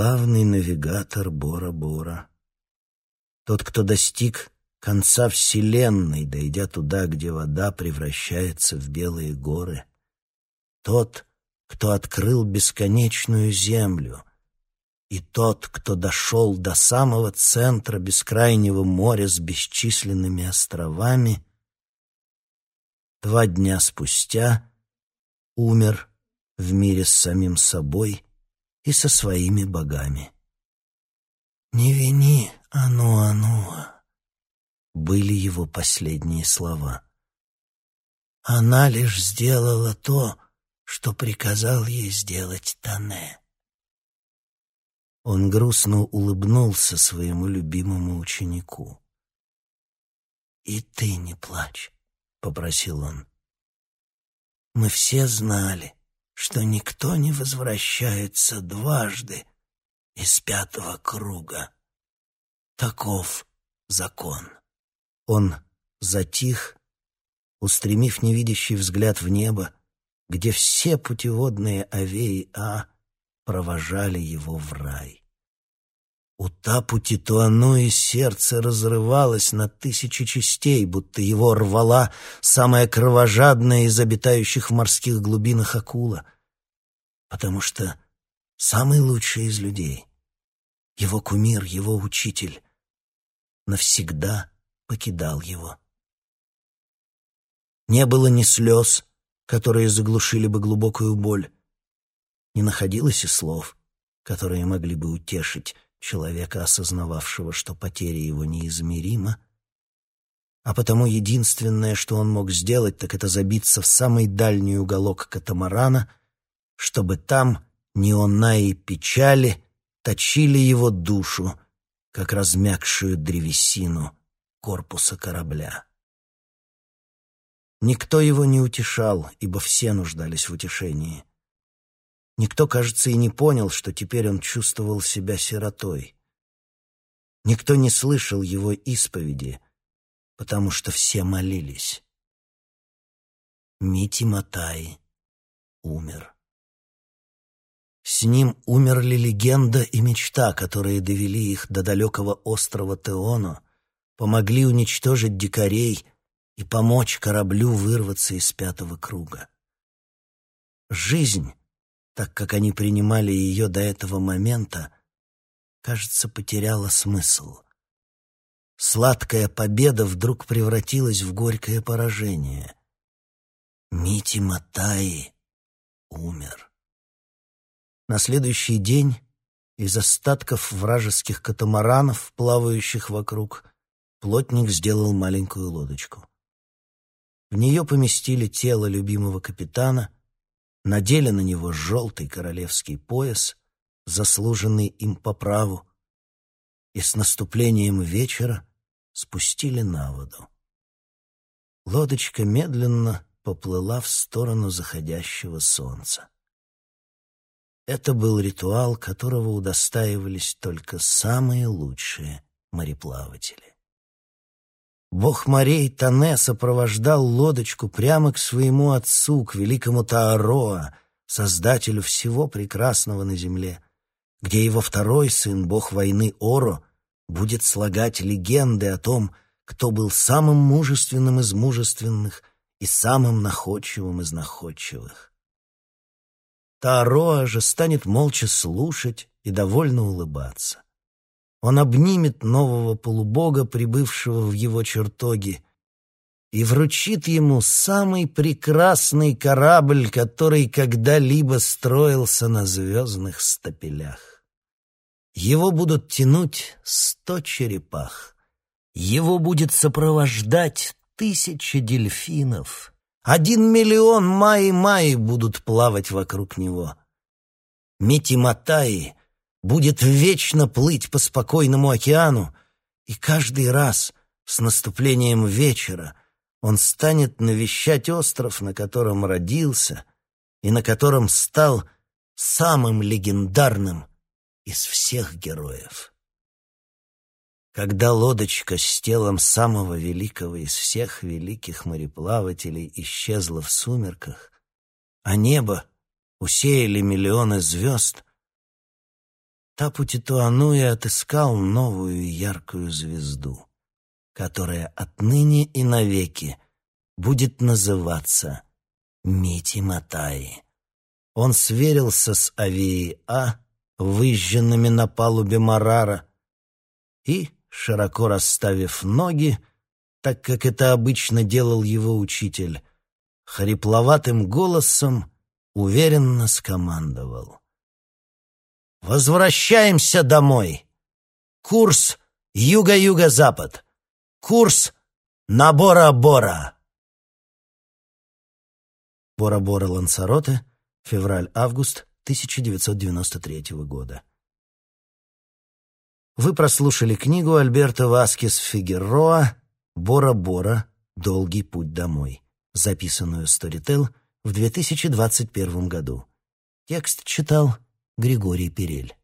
Славный навигатор Бора-Бора. Тот, кто достиг конца Вселенной, дойдя туда, где вода превращается в белые горы. Тот, кто открыл бесконечную землю. И тот, кто дошел до самого центра бескрайнего моря с бесчисленными островами, два дня спустя умер в мире с самим собой и со своими богами. «Не вини Ануа-Ануа», — были его последние слова. «Она лишь сделала то, что приказал ей сделать Тане». Он грустно улыбнулся своему любимому ученику. «И ты не плачь», — попросил он. «Мы все знали, что никто не возвращается дважды из пятого круга. Таков закон. Он затих, устремив невидящий взгляд в небо, где все путеводные авеи А провожали его в рай. У Тапу Титуануи сердце разрывалось на тысячи частей, будто его рвала самая кровожадная из обитающих в морских глубинах акула, потому что самый лучший из людей, его кумир, его учитель, навсегда покидал его. Не было ни слез, которые заглушили бы глубокую боль, не находилось и слов, которые могли бы утешить человека, осознававшего, что потеря его неизмерима, а потому единственное, что он мог сделать, так это забиться в самый дальний уголок катамарана, чтобы там неонаи печали точили его душу, как размягшую древесину корпуса корабля. Никто его не утешал, ибо все нуждались в утешении. Никто, кажется, и не понял, что теперь он чувствовал себя сиротой. Никто не слышал его исповеди, потому что все молились. Мити Матай умер. С ним умерли легенда и мечта, которые довели их до далекого острова Теоно, помогли уничтожить дикарей и помочь кораблю вырваться из пятого круга. Жизнь так как они принимали ее до этого момента, кажется, потеряла смысл. Сладкая победа вдруг превратилась в горькое поражение. Мити Матаи умер. На следующий день из остатков вражеских катамаранов, плавающих вокруг, плотник сделал маленькую лодочку. В нее поместили тело любимого капитана — надели на него желтый королевский пояс, заслуженный им по праву, и с наступлением вечера спустили на воду. Лодочка медленно поплыла в сторону заходящего солнца. Это был ритуал, которого удостаивались только самые лучшие мореплаватели. Бог морей Тане сопровождал лодочку прямо к своему отцу, к великому Таароа, создателю всего прекрасного на земле, где его второй сын, бог войны Оро, будет слагать легенды о том, кто был самым мужественным из мужественных и самым находчивым из находчивых. Таароа же станет молча слушать и довольно улыбаться. Он обнимет нового полубога, прибывшего в его чертоги, и вручит ему самый прекрасный корабль, который когда-либо строился на звездных стапелях. Его будут тянуть сто черепах. Его будет сопровождать тысяча дельфинов. Один миллион маи-маи будут плавать вокруг него. Митиматаи будет вечно плыть по спокойному океану, и каждый раз с наступлением вечера он станет навещать остров, на котором родился и на котором стал самым легендарным из всех героев. Когда лодочка с телом самого великого из всех великих мореплавателей исчезла в сумерках, а небо усеяли миллионы звезд — Тапу-Титуануя отыскал новую яркую звезду, которая отныне и навеки будет называться Мити Матаи. Он сверился с Авией А, выжженными на палубе Марара, и, широко расставив ноги, так как это обычно делал его учитель, хрипловатым голосом уверенно скомандовал. «Возвращаемся домой! Курс юго-юго-запад! Курс на Бора-Бора!» Бора-Бора Лансароте, февраль-август 1993 года. Вы прослушали книгу Альберта Васкес Фигероа «Бора-Бора. Долгий путь домой», записанную Storytel в 2021 году. Текст читал Григорий Перель.